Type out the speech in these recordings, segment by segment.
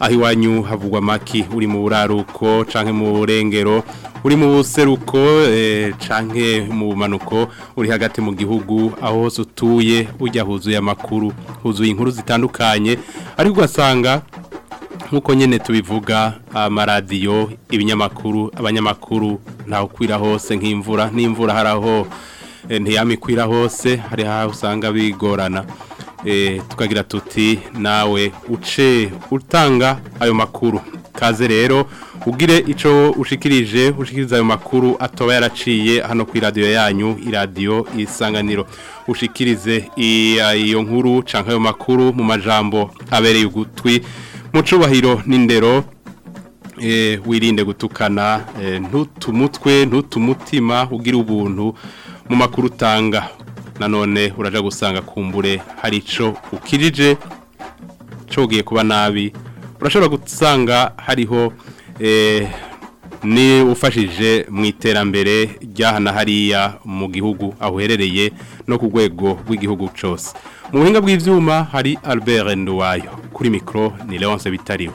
aho havugwa maki uri mu buraruko cyangwa mu burengero uri mu buseruko eh, cyangwa mu bumanuko uri hagati mu gihugu aho hose utuye ujya huzuye amakuru huzuye inkuru zitandukanye ariko ugasanga nk'uko nyine tubivuga amaradiyo ah, ibinyamakuru abanyamakuru nta ukwira hose nk'imvura n'imvura hari eh, ntiyamikwira hose hari ha usanga bigorana eh, tukagira tuti nawe uce utanga ayo makuru kaze rero ugire icyo ushikirije ushikiriza ayo makuru atoba yaraciye hano ku iradiyo yanyu iradiyo isanganiro ushikirize ah, iyo nkuru cyangwa ayo makuru mu majambo abereye ugutwi mucubahiro n'indero eh, wirinde gutukana eh, ntutumutwe ntutumutima ugira ubuntu mu makuru utanga nanone uraja gusanga kumbure hari ico ukirije cogiye kuba nabi urashobora gusanga hariho eh, ni ufashije mu iterambere ryahana hariya mu gihugu aho uherereye no ku rwego rw'igihugu cyose mu buhinga bw'ibyuma hari Albert Nduwayo kuri micro ni Leonce bitariho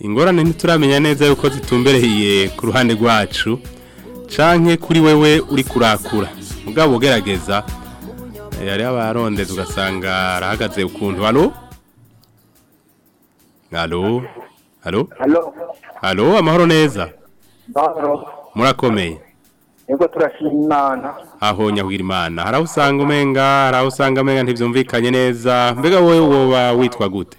Ingorane ntituramenya neza yuko zitumbereye ku ruhande rwacu canke kuri wewe uri kurakura mugabo gerageza yari abarondeze ugasanga arahagaze ukuntu hano halo hano hano amahoro neza murakomeye nibwo turashima imana aho nyahugira imana hari aho usanga umenga hari aho usanga umenga ntibyumvikanye neza mbega wowe woba witwa gute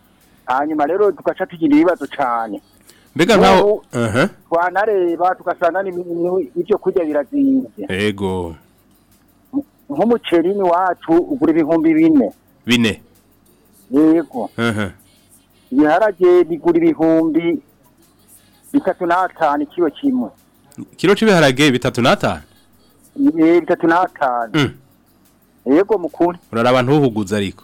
hanyuma rero tugaca tugira ibibazo cyane mbega nkaho twanareba tugasanga ibyo kurya birazinze yego nk'umuceri ni wacu ugura ibihumbi bine bine yego ibiharage bigura ibihumbi bitatu n'atanu ikiro kimwe ikiro cy'ibiharage bitatu n'atanu bitatu n'atanu mm. yego mukuru uraraba ntuhuguze ariko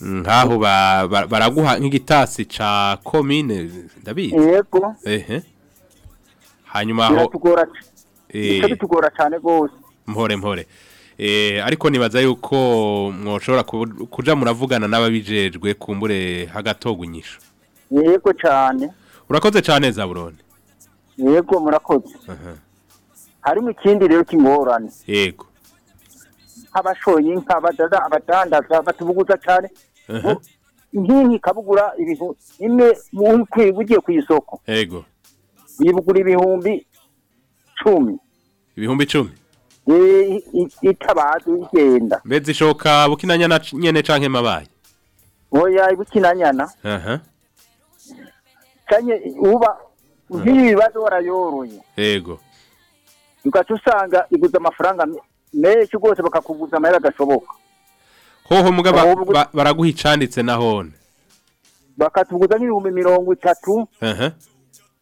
nkaho baraguha nk'igitasi ca komine ndabizi yego hanyuma aho eh. bitugora cyane rwose mpore mpore eh, ariko nibaza yuko mwoshobora kuja muravugana n'ababijejwe kumbure hagatogunyisha yego cyane urakoze cyane zaburone yego murakoze harimo ikindi rero kingorane yego abashoye inka badaza abadandaza batubuguza cyane nk'inka ikabugura ibintu imwe ugiye ku isoko yego bibugura ibihumbi cumi ibihumbi icumi itabazi igenda mbese ishoka bukinanyana nyene canke mabaye oya ibukinanyana aha kanye uba ntibibazo hmm. warayoroye yego ugaca usanga iguza amafaranga menshi rwose bakakuguza amahera agashoboka hoho mugabo baraguha icanditse na hone bakatuguza nk'ibihumbi mirongo itatu aha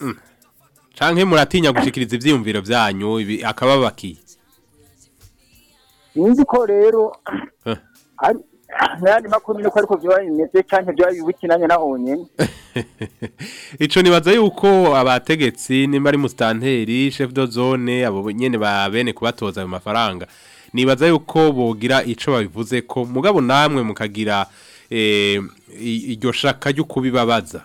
mm. canke muratinya gushikiriza ivyiyumviro byanyu akababakiye nzi ko rero nari eh. makuru nuko ariko byoba bimeze canke byoba bibukinanye naho nyene ico nibaza yuko abategetsi nimba ari mustanteri chef de zone abo nyene ba bene kubatoza ayo mafaranga nibaza yuko bogira icyo babivuze ko mugabo namwe mukagira eh, iryo shaka ryo kubibabaza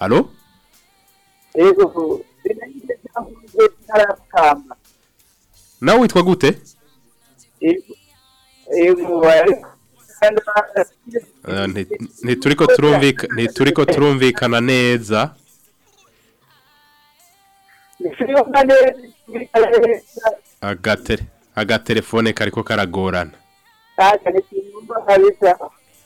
Allô Yego nawe witwa gute eh, ntituriko turumvikana neza agatelefone kariko karagorana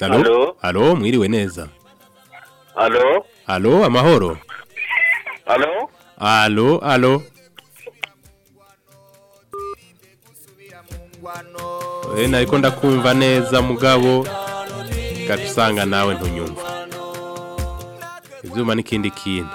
Halo? Halo, mwiriwe neza. Halo? Halo, amahoro. Halo? Halo, halo. Eh, nariko ndakumva neza mugabo. Gatusanga nawe ntunyumva. izuma n'ikindi kintu.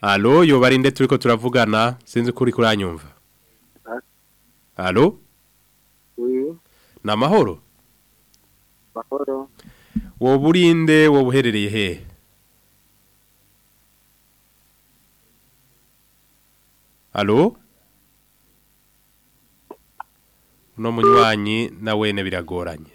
halo yobarinde turi ko turavugana sinzi ko kuranyumva Allo? Oui. Na mahoro? Mahoro. Woburinde wobuherereye hehe? Allo? Uno munywanyi na wene biragoranye.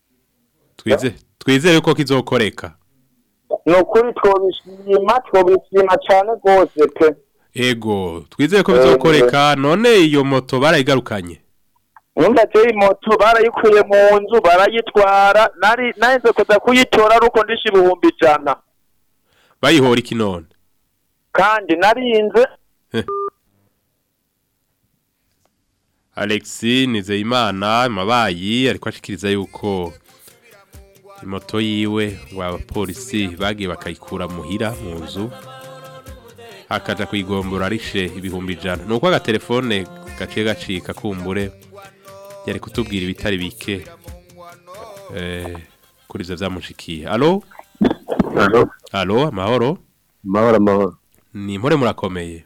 twizere ko kizokoreka ni ukuri twobishima twobishima cyane rwose pe ego twizeye ko bizakoreka none iyo moto barayigarukanye ntumbate iyi moto barayikuye mu nzu barayitwara nari nahise kuza kuyitora ariko ndishe ibihumbi ijana bayihora iki none kandi narinze alexi nizeyimana amabayi ariko ashikiriza yuko moto yiwe ngo abapolisi bagiye bakayikura muhira mu nzu hakaza kuyigombora arishe ibihumbi ijana ni uko agatelefone gaciye gacika kumbure yari kutubwira ibitari bike eh, kuri izo byamushikiye alo allo amahoro amahoro amahoro ni impore murakomeye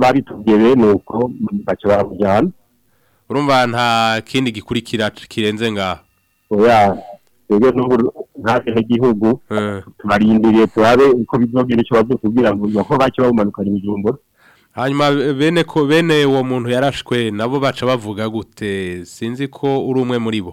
babitubwiye bene uko baca baramujyana urumva nta kindi gikurikira kirenze ngaho oya rero n'ubu nk'abenegihugu eh. tubarindiriye turabe uko bizogera icyo bavuga kugira ngo bako bacyo babumanukana ibijumbura hanyuma bene ko bene uwo muntu yarashwe nabo baca bavuga gute sinzi ko uri umwe muri bo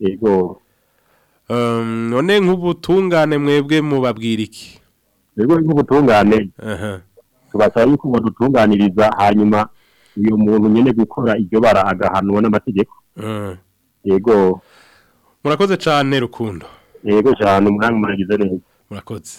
yego um, none nk'ubutungane mwebwe mubabwira iki yego nk'ubutungane tubasaba yuko badutunganiriza hanyuma uyu muntu nyine gukora iryo bara agahanwa n'amategeko eh. yego murakoze cyane rukundo yego cyane umwanya umuragize neza murakoze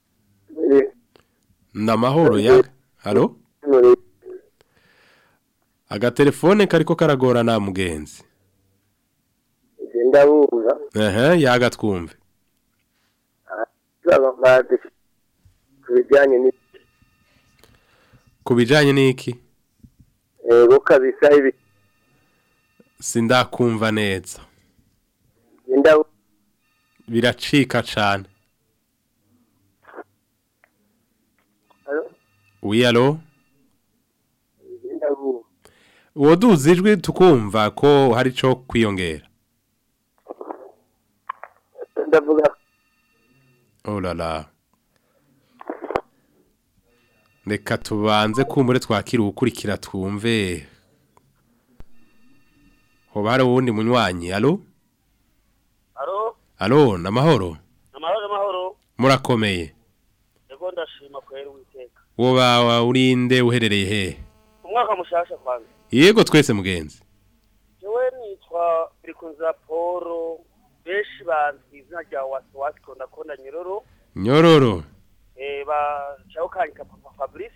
ndamahoro ya alo agatelefone kariko karagorana mugenzi ndabumva ehe yagatwumve ku bijyanye n'iki ku bijyanye n'iki yego kabisa ibi sindakumva neza biracika cyane wiyaro uwo ijwi tukumva ko hari cyo kwiyongera ndavuga oh rara reka tubanze kumbure twakira ukurikira twumve hoba hari uwundi munywanyi alo alo namahoro amahoro murakomeye rego ndashima kubera uwiteka woba urinde uherereye hehe umwaka mushasha kwanza yego twese mugenzi yewe nitwa birikunza paul benshi bazwi izina rya wasiwasi kunda kunda nyororo nyororo eh bashaka kanika papa Fabrice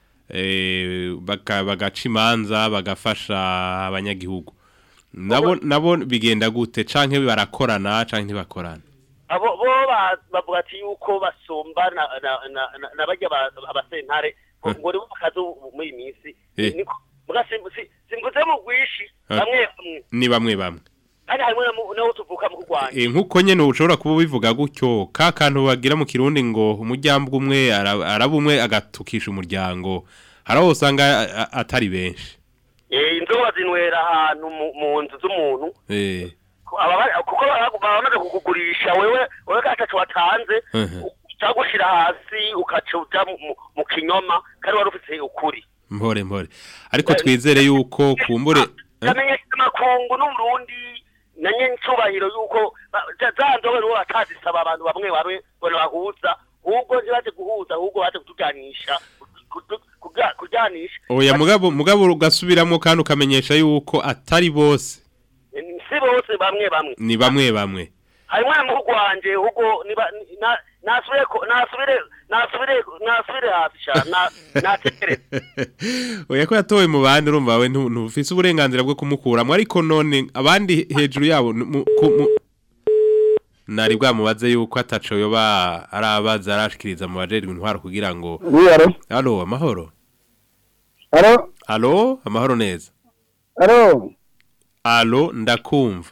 eh, bagaca imanza bagafasha abanyagihugu nabo nabo bigenda gute canke barakorana canke ntibakorana abo bo bavuga ati yuko basomba na na bajya abasentare ngo eh. ni bakazo muri minsi eh. niko singuze mu gwishi eh. bamwe mm. ni bamwe bamwe kandi harimo nawo tuvuka mu Rwanda eh nkuko nyene ushobora kuba bivuga gutyo ka kantu bagira mu kirundi ngo umujyambwe umwe arabumwe agatukisha umuryango haraho usanga atari benshi Eh, inzoga bazinywera ahantu mu nzu z'umuntu eh. kuko bamaze kukugurisha wewe wewe gatatu watanze cyagushira hasi ukacuta mu kinyoma kandi wari ufite ukuri mpore mpore ariko twizere yuko kumbure kamenyesha eh? amakungu n'umurundi na nyencubahiro yuko za nzoga nibo batazisaba abantu bamwe bamwe bahuza ahubwo ntibaze guhuza ahubwo baze kutuganisha kuryanisha oya mugabo mugabo ugasubiramo kandi ukamenyesha yuko atari bose si bose bamwe bamwe ni bamwe bamwe harimo na muhugu wanjye ubwo nasubire nasubire nasubire hasi natekereza oya ko yatowe mu bandi urumva we ntufise uburenganzira bwo kumukuramo ariko none abandi hejuru yabo nari mubaze yuko ataco yoba arabaza arashikiriza mu bajerijwe intwaro kugira ngo Allo amahoro Allo Allo amahoro neza Allo Allo ndakumva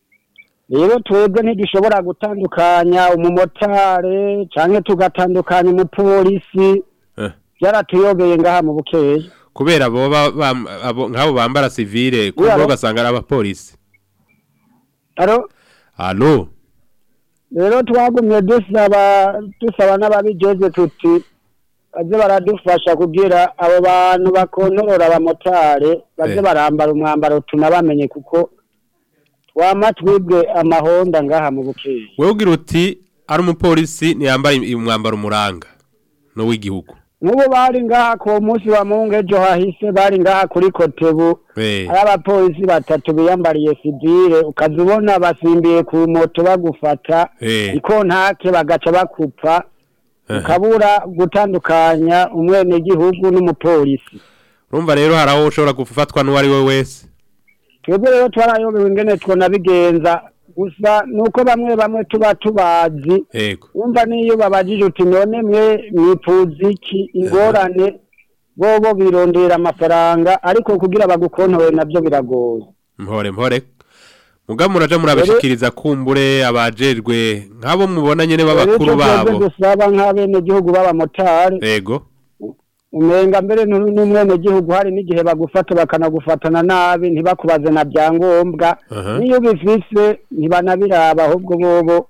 rero twebwe ntidushobora gutandukanya umumotari cyangwa tugatandukanya umupolisi byaratuyobeye eh. ngaha mu bukeya kubera nk'abo bambara sivire kuko ugasanga ari abapolisi hano rero twagumye dusaba n'ababigeze tuti baze baradufasha kugira abo bantu bakontorora abamotari baze eh. barambara umwambaro utuma bamenye kuko twama amahonda ngaha mu bukeye wowe ugira uti ari umupolisi ntiyambara umwambaro umuranga n'uw'igihugu n'ubu bari ngaha ku munsi wa mungejo hahise bari ngaha kuri kotebu eh. ari abapolisi batatu biyambariye sivire ukaza ubona basimbiye ku moto bagufata eh. ntake bagaca bakupa ukabura gutandukanya umwenegihugu n'umupolisi urumva rero hari aho ushobora gufatwa n'uwo ari we wese twebwe rero twarayobewe ingene twanabigenza gusa nuko bamwe bamwe tuba tubazi wumva n'iyo babajije uti none mwe mwifuza iki ingorane bobo birondera amafaranga ariko kugira bagukontowe nabyo biragoye mpore mpore muga muraje murabishikiriza kumbure abajejwe nk'abo mubona nyene b'abakuru babo dusaba nk'abene b'abamotari yego umenga mbere n'umwene hari n'igihe bagufata bakanagufatana nabi ntibakubaze na byangombwa niyo bifise ntibanabiraba ahubwo bobo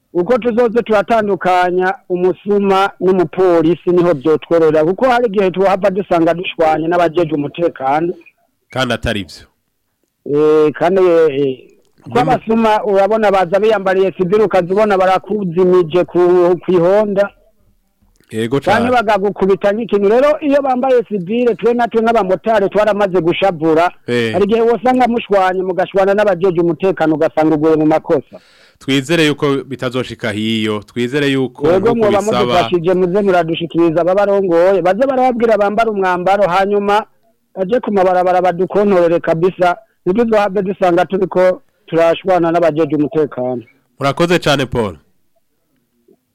uko tuzoze turatandukanya umusuma n'umupolisi niho byotworera kuko hari igihe tuhava dusanga dushwanye n'abajeje umutekano kandi atari byo eh, kandi eh, kuko abasuma urabona baza biyambariye sibiri ukazibona barakuzimije ku ihonda yego cyane bagagukubita nk'ikintu rero iyo bambaye sivire twe na twe nk'abamotari twaramaze gushabura eh. hari igihe wasanga mushwanye mugashwana n'abajeje umutekano ugasanga uguye mu makosa twizere yuko bitazoshika hiyo twizere yuko yego mwoba mudufashije muze muradushikiriza ababarongoye baze barababwira bambara umwambaro hanyuma baje ku mabarabara badukontorere kabisa nibyo duhabwe dusanga ko turashwana n'abajeje umutekano murakoze cyane paul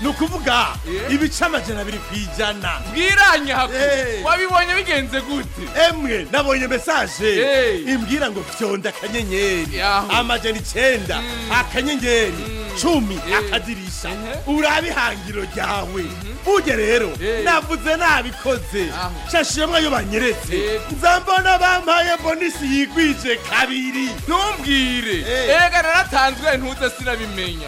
ni ukuvuga ibice amajana biri ku ijana bwiranya wabibonye bigenze gute emwe nabonye mbese mesaje imbwira ngo fyonda akanyenyeri amajana icyenda hmm. akanyenyeri icumi akadirisha urabe ihangiro ryawe mhm. ujye rero navuze nabikoze shashiyemo ayo banyeretse nzambona bampaye bonisi yigwije kabiri ntumbwire mbega naratanzwe ntuze sinabimenya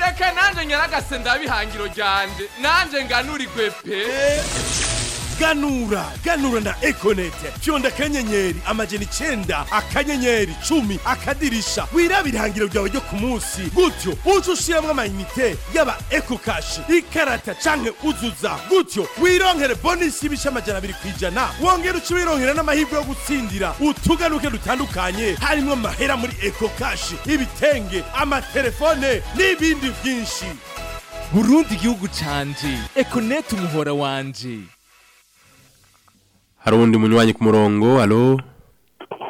reka nanjye nyaragase ndabihangiro ryanje nanjye nganurigwe pe ganura ganura na ekonete fyonda akanyenyeri amajana icyenda akanyenyeri cumi akadirishya wiraba irihangiro byo ryo ku munsi gutyo uze ushyiramo amayinite yaba ekokashi ikarata canke uzuza gutyo Wirongere bonisi y'ibisha amajyana abiri ku ijana wongere uce wironkera n'amahirwe yo gutsindira utuganuke dutandukanye harimo amahera muri ekokashi ibitenge amatelefone n'ibindi byinshi burundi igihugu canje ekonete umuhora wanje hari uwundi munywanyi ku murongo alo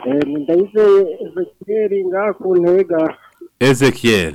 eh, ndayizeye ezekiel ngaha ku ntega ezekiel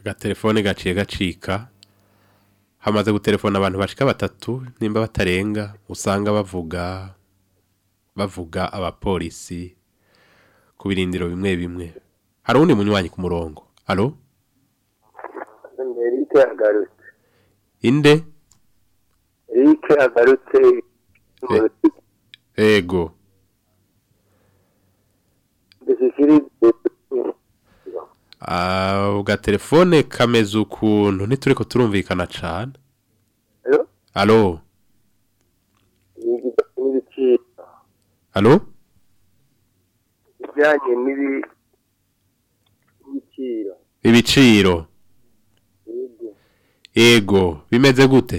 agaterefone gaciye gacika hamaze guterefona abantu bashika batatu nimba batarenga usanga bavuga bavuga abapolisi ku birindiro bimwe bimwe hari undi munywanyi ku murongo halo Erike agarutse inde Erike agarutse ego agatelefone ah, kameze ukuntu ntituri ko turumvikana cyane alo alo ibijyanye n'ibiciro ibiciro yego bimeze gute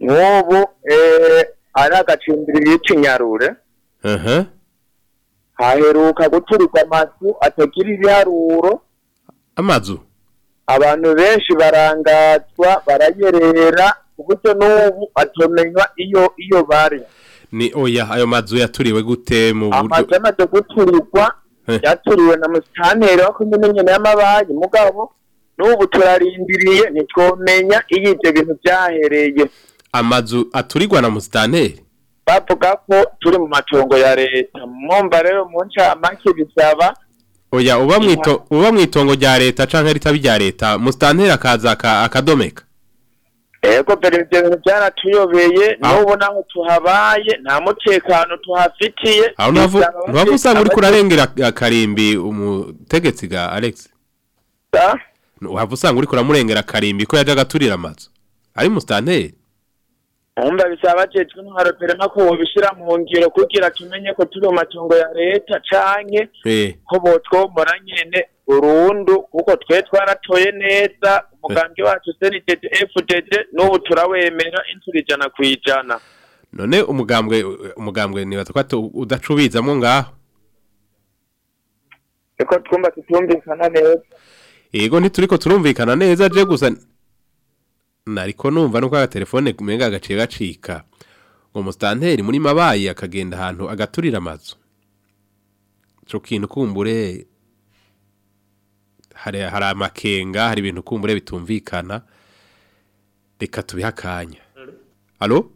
nk'ubu eh, ari agacimbiri bica inyarure haheruka guturika amazu atagira ibiharuro amazu abantu benshi barangazwa baranyerera uburyo n'ubu atomenywa iyo iyo bari ni oya ayo mazu yaturiwe gute mu buryo amazu yamaze guturirwa eh. yaturiwe na musitanteri wa komine nyene y'amabanyi mugabo n'ubu turarindiriye ntitwomenya iyo ibyo bintu byahereye amazu aturirwa na musitanteri bavuga ko turi mu matungo ya leta mwumva rero mu ncamake bisaba oya uba mu itongo rya leta cyangwa ritaba irya leta musitantera akaza akadomeka ego mbere byaratuyobeye n'ubu ah. naho tuhabaye nta mutekano tuhafitiye ah, ntabwo usanga uri kurarengera akarimbi umutegetsi ga alex waba usanga uri kuramurengera akarimbi ko yajya agaturira amazu ari musitanteri wumva bisaba bacecwe intwaro pera nako wabishyira mu ngiro kugira tumenye ko turi mu matungo ya leta canke eh. ko botwomora nyene burundu kuko twe twaratoye neza umugambi eh. wacu senitete fdd n'ubu turawemera inshuro ijana ku ijana none umugambwe umugambwe nibaza ko udacubizamo ngaho reka twumva tutumvikana neza yego ntituriko turumvikana neza je gusa nariko numva nuko telefone kumenga gaciye gacika ngo mustanteri muri mabaye akagenda ahantu agaturira amazu cyo kintu kumbure hari hari amakenga hari ibintu kumbure bitumvikana reka tubihakanya alo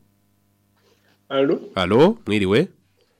alo alo mwiriwe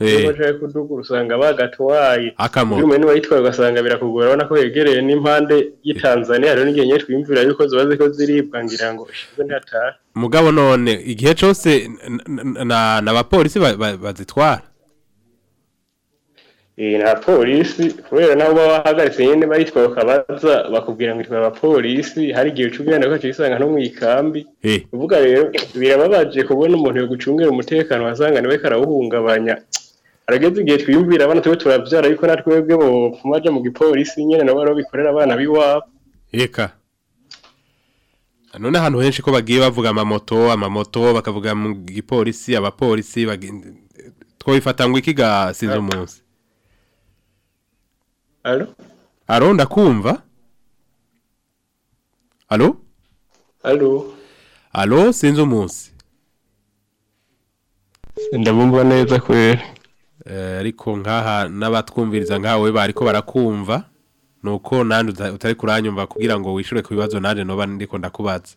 niba nshaka kudugura usanga bagatuwaye n'umuntu wayitwaye ugasanga birakugora urabona ko yegereye n'impande y'itanzaniya hariho n'igihe nyinshi twiyumvira yuko ziba ziko ziribwa ngira ngo ushize ntatahe mugabo none igihe cyose abapolisi bazitwara eh, nta polisi kubera naho baba bahagaritse nyine bayitwaye ukabaza bakubwira ngo itwara abapolisi hari igihe ucungirana ko cisanga no mu ikambi eh. uvuga rero birababaje kubona umuntu yo gucungira umutekano wasanga niwe karawuhungabanya harageze igihe twiyumvira abana tube turabyara ariko natwe webwe bo kumajya mu gipolisi nyene nabo baro bikorera abana biwabo eka none ahantu henshi ko bagiye bavuga amamoto amamoto bakavuga mu gipolisi abapolisi twabifata ngo iki gasize umunsi alo alo ndakumva alo alo alo sinzi umunsi ndabumva neza kwera Eh, ariko nk'aha n'abatwumviriza nkawe bariko barakumva nuko nandi utari kuranyumva kugira ngo wishure ku bibazo nanjye noba ndiko ndakubaza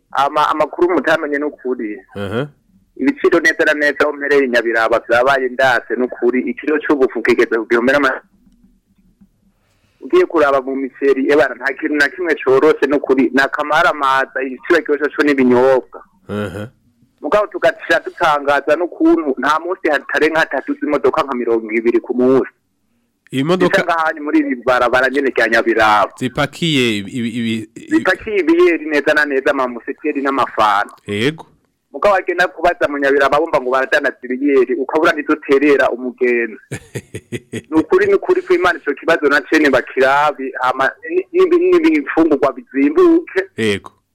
amakuru mutamenye ni ukuri ibiciro neza na neza aho mpereye nyabiraba byabaye ndase nukuri ukuri ikiro cy'ubufu kigeze ku gihumbi n'amajana ugiye kuraba mu miseri ebana eh nta kintu na kimwe corose nukuri nakamara ni akamara amaza igiciro cyose cyo n'ibinyobwa mugabo tugaca dutangaza n'ukuntu nta munsi hatare nk'atatu z'imodoka nka mirongo ibiri ku munsi imodoka ngahanye muri ibi barabara nyene kya nyabiraba zipakiye ibi zipakiye ibiyeri neza na neza amamusekeri n'amafana yego mugabo agenda kubaza mu nyabiraba bumva ngo baradandaza ibiyeri ukabura ntiduterera umugenzi ni ukuri ni ukuri kw'imana ico kibazo na cene bakirabi hama n'ibifungurwa bizimbuke yego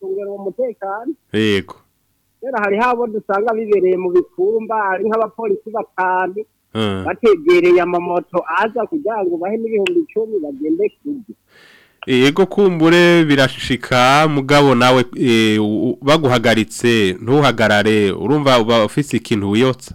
gucungira uwo yego rero hari habo dusanga bibereye mu bikumba ari nk'abapolisi batanu bategereye amamoto aza kugira ngo bahe n'ibihumbi icumi bagende kurya yego kumbure birashika mugabo nawe e, baguhagaritse ntuhagarare urumva uba ufite ikintu wiyotsa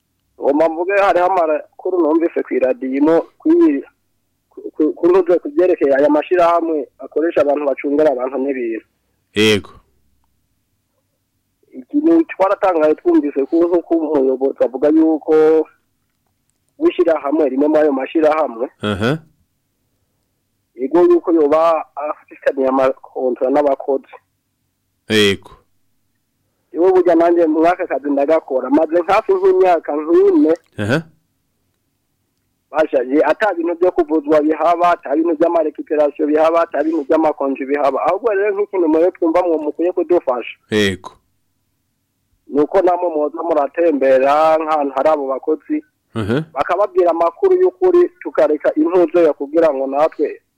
ubu mvuge hariho amakuru numvise ku iradiyo kunyuze ku byerekeye aya mashyirahamwe akoresha abantu bacungara abantu n'ibintu yego twaratangaye twumvise kuko nk'umuyobozi avuga yuko wishyirahamwe rimwe muri ayo mashyirahamwe yego yuko yoba afitanye amakontora n'abakozi yego iwe burya nanjye mwaka kazi ndagakora maze hafi nk'imyaka nk'ine bashaje ata bintu byo kuvuzwa bihaba ata bintu by'amarekiperasiyo bihaba ata bintu by'amakonji bihaba ahubwo rero nk'ikintu muri twumva mwo mukwiye kudufasha yego nuko namwe muza muratembera nk'ahantu hari abo bakozi bakababwira amakuru y'ukuri tukareka intuzo ya kugira ngo natwe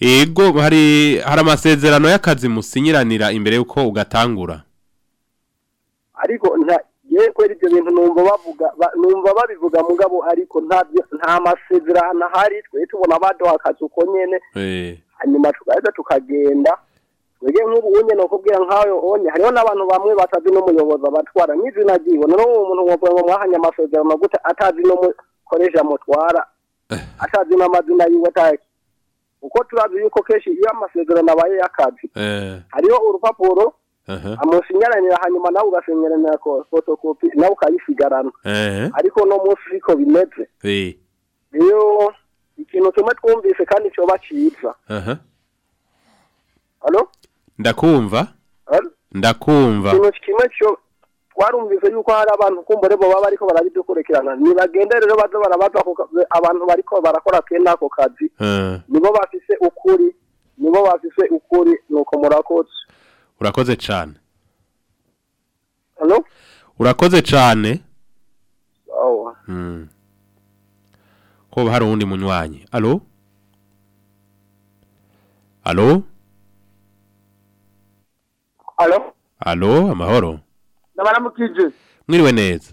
Ego hari hari amasezerano y'akazi musinyiranira imbere yuko ugatangura ariko nta yewe ibyo bintu numva bavuga numva babivuga mugabo ariko nta nta masezerano ahari twe tubona abaduha akazi uko nyene eh. hanyuma tugahita tukagenda twebwe nk'ubu unye ni ukubwira nk'ayo onye hariho n'abantu bamwe batazi n'umuyobozi abatwara n'izina ryiwe noneho uwo muntu wavuga ngo mwahanye amasezerano gute atazi n'umukoresha mutwara eh. atazi n'amazina yiwe ataheke uko turazi yuko kenshi iyo amasezerano abaye y'akazi eh. hariho urupapuro amusinyaranira hanyuma nawe ugasinyaranira fotokopi nawe ukayisigarana eh. ariko no munsi uriko bimeze iyo ikintu tumwe twumvise kandi cyoba cyiza ndakumva ndakumva ikintu kimwe cyo twarumvise yuko hari abantu kumva rero baba bariko barabidukurikirana nibagenda rero baza barabaza abantu bariko barakora kena ako kazi nibo bafise ukuri nibo bafise ukuri nuko murakoze urakoze cyane urakoze cyane hmm. ko hari uwundi munywanyi alo alo alo alo amahoro baramukije mwiriwe neza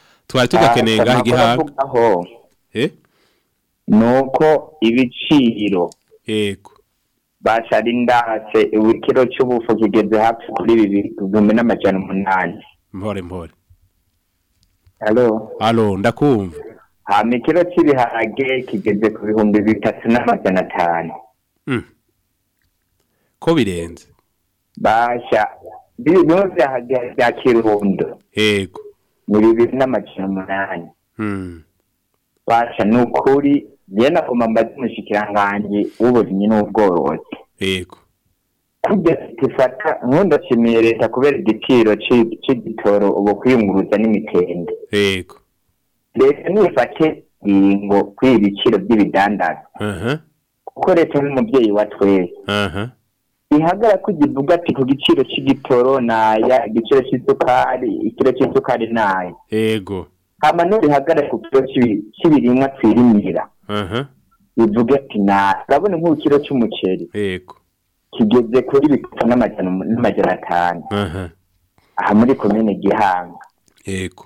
twari tugakeneye ah, ngaho igihanga eh nuko ibiciro yego bashari ndatse ibikiro cy'ubufu kigeze hafi kuri bibiri gumwe n'amajana umunani mpore mpore halo halo ndakumva hama ah, ikiro cy'ibiharage kigeze ku bihumbi bitatu n'amajana atanu mm. ko birenze bashya bino bya kirundo yego ni bibiri n'amajana umunani hmm. basha ni ukuri ngena ku mbazi mushikirangange w'uburimyi n'ubworozi yego kujya tifata nkundashimiye leta kubera igiciro cy'igitoro ubu kwiyunguruza n'imitende yego leta nifate ingingo kuri ibiciro by'ibidandazwa kuko leta ni umubyeyi wa twese bihagara ko ugivuga ati ku giciro cy'igitoro naya igiciro cy'isukari ikiro cy'isukari naya yego hama ntibihagarare ku kiro cy'ibirimwa twirimira bivuga ati naya urabona nk'ubu cy'umuceri yego kigeze kuri bitatu n'amajana atanu aha muri komine gihanga yego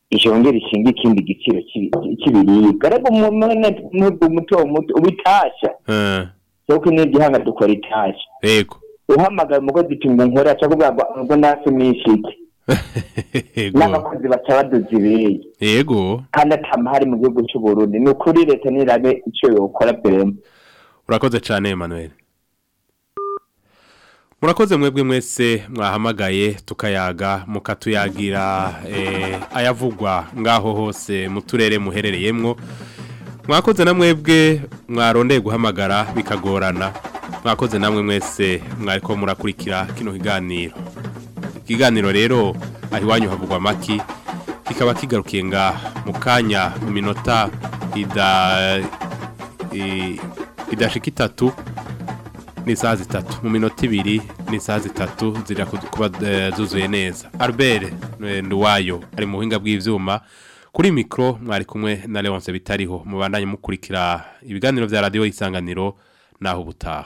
ishongera ishinga ikindi giciro cy'ibiribwa ariko n'ubwo muto muto ubitashya kuko n'igihanga dukora itashya yego umugozi tunga nkora aca kuvuga ubwo nasi nishike n'abakozi baca baduza ibirenge yego kandi atamahari mu gihugu cy'uburundi ni ukuri leta ntirabe icyo yokora biremo urakoze cyane emanuweli murakoze mwebwe mwese mwahamagaye tukayaga mukatuyagira eh, ayavugwa ngaho hose mu turere muherereyemo mwakoze na mwebwe mwarondeye guhamagara bikagorana mwakoze namwe mwese mwariko murakurikira kino kiganiro ikiganiro rero aho iwanyu havugwa amaki kikaba kigarukiye nga mu kanya mu minota idashika itatu ni isaha zitatu mu minota ibiri ni isaha zitatu ziri kuba eh, zuzuye neza albert eh, nduwayo ari mu buhinga bw'ibyuma kuri mikoro mwari kumwe na leonce bitariho mubandanye mukurikira ibiganiro bya radiyo y'isanganiro naho ubutaha